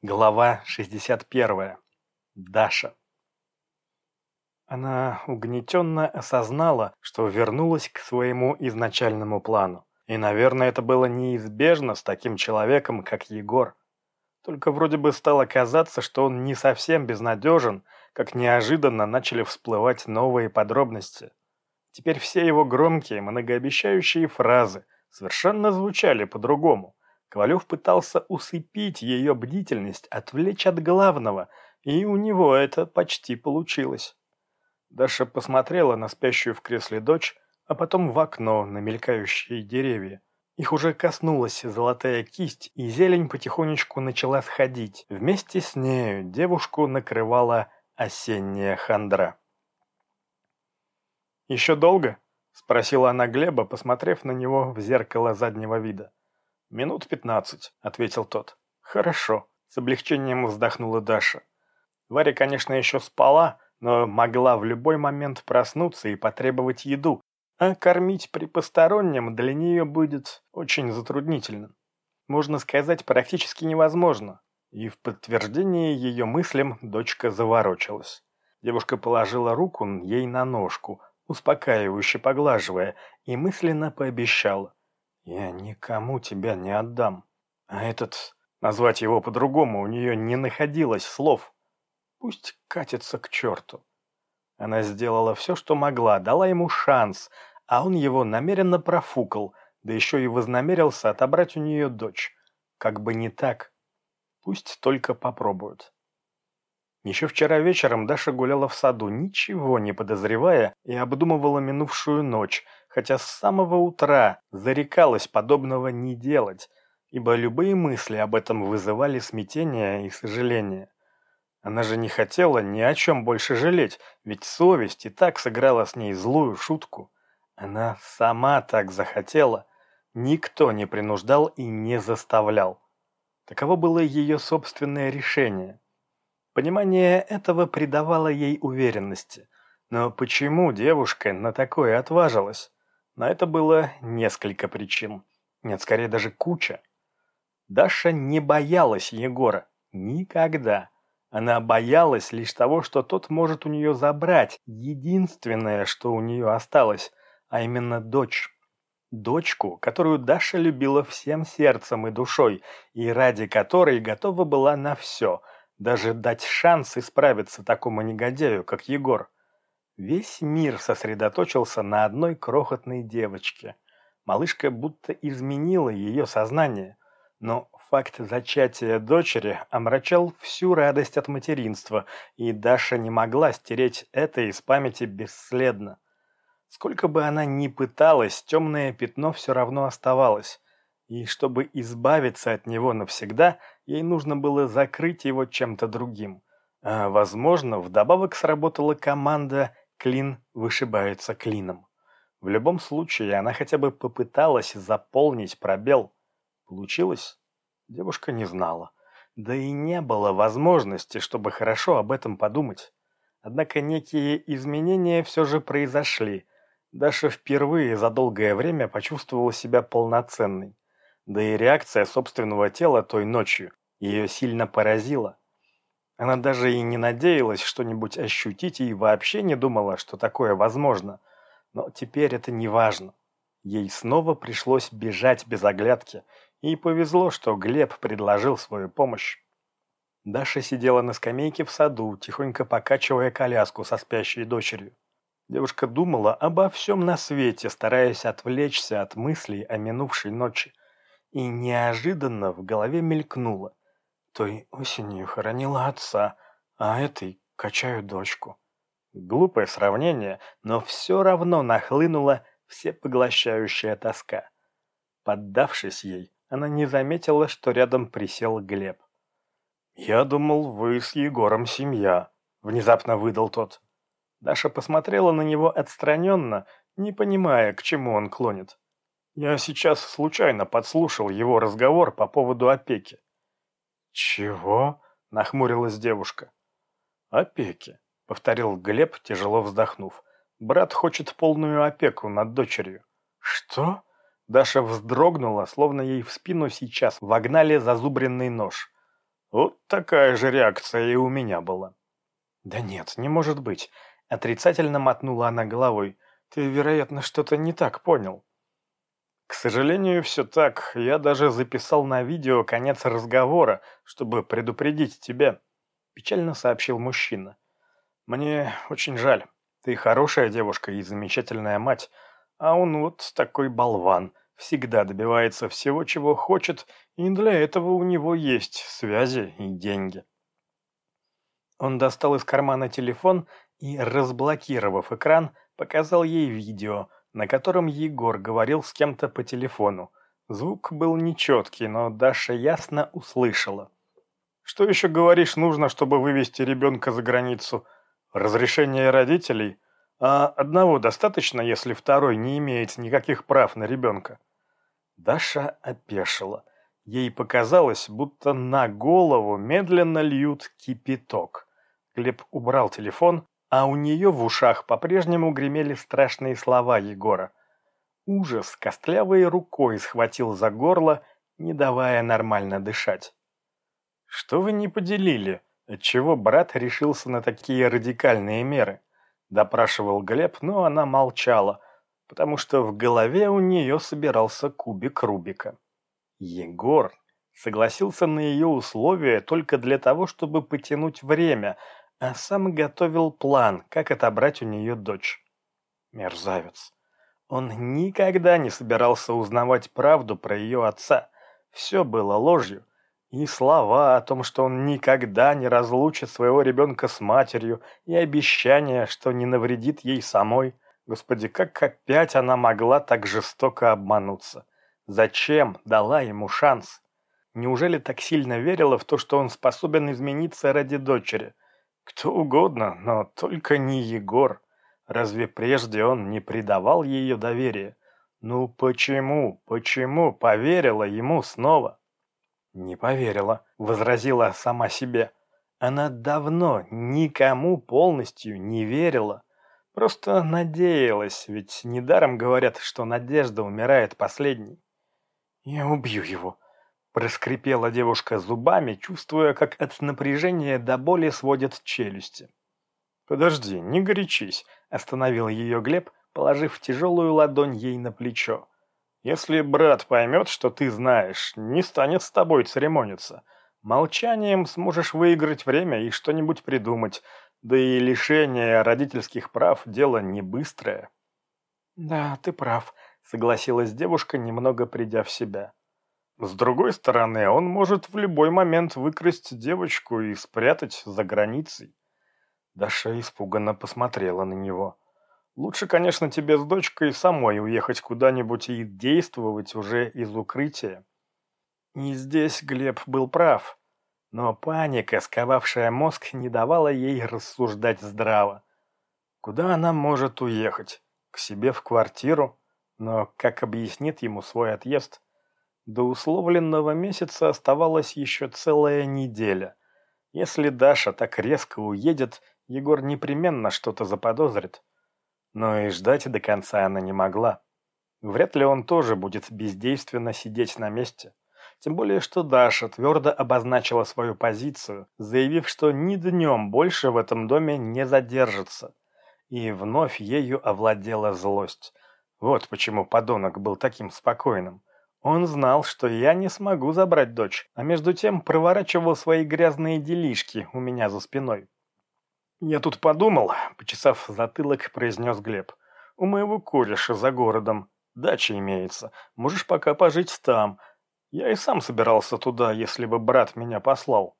Глава 61. Даша. Она угнетенно осознала, что вернулась к своему изначальному плану. И, наверное, это было неизбежно с таким человеком, как Егор. Только вроде бы стало казаться, что он не совсем безнадежен, как неожиданно начали всплывать новые подробности. Теперь все его громкие, многообещающие фразы совершенно звучали по-другому. Ковалев пытался усыпить ее бдительность, отвлечь от главного, и у него это почти получилось. Даша посмотрела на спящую в кресле дочь, а потом в окно на мелькающие деревья. Их уже коснулась золотая кисть, и зелень потихонечку начала сходить. Вместе с нею девушку накрывала осенняя хандра. «Еще долго?» – спросила она Глеба, посмотрев на него в зеркало заднего вида. «Минут пятнадцать», — ответил тот. «Хорошо», — с облегчением вздохнула Даша. Варя, конечно, еще спала, но могла в любой момент проснуться и потребовать еду, а кормить при постороннем для нее будет очень затруднительно. Можно сказать, практически невозможно. И в подтверждение ее мыслям дочка заворочилась. Девушка положила руку ей на ножку, успокаивающе поглаживая, и мысленно пообещала. Я никому тебя не отдам. А этот, назвать его по-другому, у нее не находилось слов. Пусть катится к черту. Она сделала все, что могла, дала ему шанс, а он его намеренно профукал, да еще и вознамерился отобрать у нее дочь. Как бы не так. Пусть только попробуют. Еще вчера вечером Даша гуляла в саду, ничего не подозревая, и обдумывала минувшую ночь, хотя с самого утра зарекалась подобного не делать, ибо любые мысли об этом вызывали смятение и сожаление. Она же не хотела ни о чем больше жалеть, ведь совесть и так сыграла с ней злую шутку. Она сама так захотела, никто не принуждал и не заставлял. Таково было ее собственное решение. Понимание этого придавало ей уверенности. Но почему девушка на такое отважилась? На это было несколько причин. Нет, скорее даже куча. Даша не боялась Егора. Никогда. Она боялась лишь того, что тот может у нее забрать единственное, что у нее осталось, а именно дочь. Дочку, которую Даша любила всем сердцем и душой, и ради которой готова была на все, даже дать шанс исправиться такому негодяю, как Егор. Весь мир сосредоточился на одной крохотной девочке. Малышка будто изменила ее сознание, но факт зачатия дочери омрачал всю радость от материнства, и Даша не могла стереть это из памяти бесследно. Сколько бы она ни пыталась, темное пятно все равно оставалось, и чтобы избавиться от него навсегда, ей нужно было закрыть его чем-то другим. А, возможно, вдобавок сработала команда клин вышибается клином. В любом случае, она хотя бы попыталась заполнить пробел. Получилось? Девушка не знала. Да и не было возможности, чтобы хорошо об этом подумать. Однако некие изменения все же произошли. Даша впервые за долгое время почувствовала себя полноценной. Да и реакция собственного тела той ночью ее сильно поразила. Она даже и не надеялась что-нибудь ощутить и вообще не думала, что такое возможно. Но теперь это не важно. Ей снова пришлось бежать без оглядки, и повезло, что Глеб предложил свою помощь. Даша сидела на скамейке в саду, тихонько покачивая коляску со спящей дочерью. Девушка думала обо всем на свете, стараясь отвлечься от мыслей о минувшей ночи. И неожиданно в голове мелькнуло. Той осенью хоронила отца, а этой качаю дочку. Глупое сравнение, но все равно нахлынула всепоглощающая тоска. Поддавшись ей, она не заметила, что рядом присел Глеб. «Я думал, вы с Егором семья», — внезапно выдал тот. Даша посмотрела на него отстраненно, не понимая, к чему он клонит. Я сейчас случайно подслушал его разговор по поводу опеки. «Чего?» – нахмурилась девушка. «Опеки», – повторил Глеб, тяжело вздохнув. «Брат хочет полную опеку над дочерью». «Что?» Даша вздрогнула, словно ей в спину сейчас вогнали зазубренный нож. Вот такая же реакция и у меня была. Да нет, не может быть. Отрицательно мотнула она головой. Ты, вероятно, что-то не так понял. К сожалению, все так. Я даже записал на видео конец разговора, чтобы предупредить тебя. Печально сообщил мужчина. Мне очень жаль. Ты хорошая девушка и замечательная мать. А он вот такой болван. Всегда добивается всего, чего хочет, и для этого у него есть связи и деньги. Он достал из кармана телефон и, разблокировав экран, показал ей видео, на котором Егор говорил с кем-то по телефону. Звук был нечеткий, но Даша ясно услышала. «Что еще, говоришь, нужно, чтобы вывести ребенка за границу? Разрешение родителей? А одного достаточно, если второй не имеет никаких прав на ребенка?» Даша опешила. Ей показалось, будто на голову медленно льют кипяток. Глеб убрал телефон, а у нее в ушах по-прежнему гремели страшные слова Егора. Ужас костлявой рукой схватил за горло, не давая нормально дышать. «Что вы не поделили? Отчего брат решился на такие радикальные меры?» Допрашивал Глеб, но она молчала, потому что в голове у нее собирался кубик Рубика. Егор согласился на ее условия только для того, чтобы потянуть время – а сам готовил план, как отобрать у нее дочь. Мерзавец. Он никогда не собирался узнавать правду про ее отца. Все было ложью. И слова о том, что он никогда не разлучит своего ребенка с матерью, и обещание, что не навредит ей самой. Господи, как опять она могла так жестоко обмануться? Зачем дала ему шанс? Неужели так сильно верила в то, что он способен измениться ради дочери? Кто угодно, но только не Егор. Разве прежде он не предавал ее доверия? Ну почему, почему поверила ему снова? Не поверила, возразила сама себе. Она давно никому полностью не верила. Просто надеялась, ведь недаром говорят, что надежда умирает последней. Я убью его, Проскрипела девушка зубами, чувствуя, как от напряжения до боли сводят челюсти. «Подожди, не горячись», – остановил ее Глеб, положив тяжелую ладонь ей на плечо. «Если брат поймет, что ты знаешь, не станет с тобой церемониться. Молчанием сможешь выиграть время и что-нибудь придумать, да и лишение родительских прав – дело не быстрое». «Да, ты прав», – согласилась девушка, немного придя в себя. С другой стороны, он может в любой момент выкрасть девочку и спрятать за границей. Даша испуганно посмотрела на него. Лучше, конечно, тебе с дочкой самой уехать куда-нибудь и действовать уже из укрытия. И здесь Глеб был прав. Но паника, сковавшая мозг, не давала ей рассуждать здраво. Куда она может уехать? К себе в квартиру? Но как объяснит ему свой отъезд? До условленного месяца оставалась еще целая неделя. Если Даша так резко уедет, Егор непременно что-то заподозрит. Но и ждать до конца она не могла. Вряд ли он тоже будет бездейственно сидеть на месте. Тем более, что Даша твердо обозначила свою позицию, заявив, что ни днем больше в этом доме не задержится. И вновь ею овладела злость. Вот почему подонок был таким спокойным. Он знал, что я не смогу забрать дочь, а между тем проворачивал свои грязные делишки у меня за спиной. «Я тут подумал», — почесав затылок, произнес Глеб. «У моего кореша за городом дача имеется. Можешь пока пожить там. Я и сам собирался туда, если бы брат меня послал».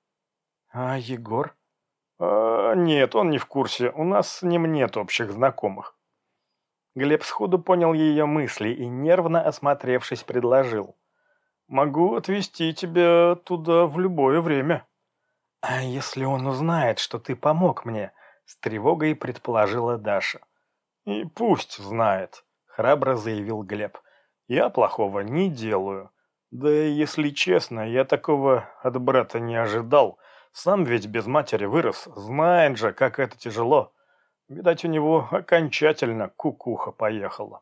«А Егор?» а, «Нет, он не в курсе. У нас с ним нет общих знакомых». Глеб сходу понял ее мысли и, нервно осмотревшись, предложил. «Могу отвезти тебя туда в любое время». «А если он узнает, что ты помог мне?» — с тревогой предположила Даша. «И пусть знает», — храбро заявил Глеб. «Я плохого не делаю. Да если честно, я такого от брата не ожидал. Сам ведь без матери вырос, знает же, как это тяжело». Видать, у него окончательно кукуха поехала.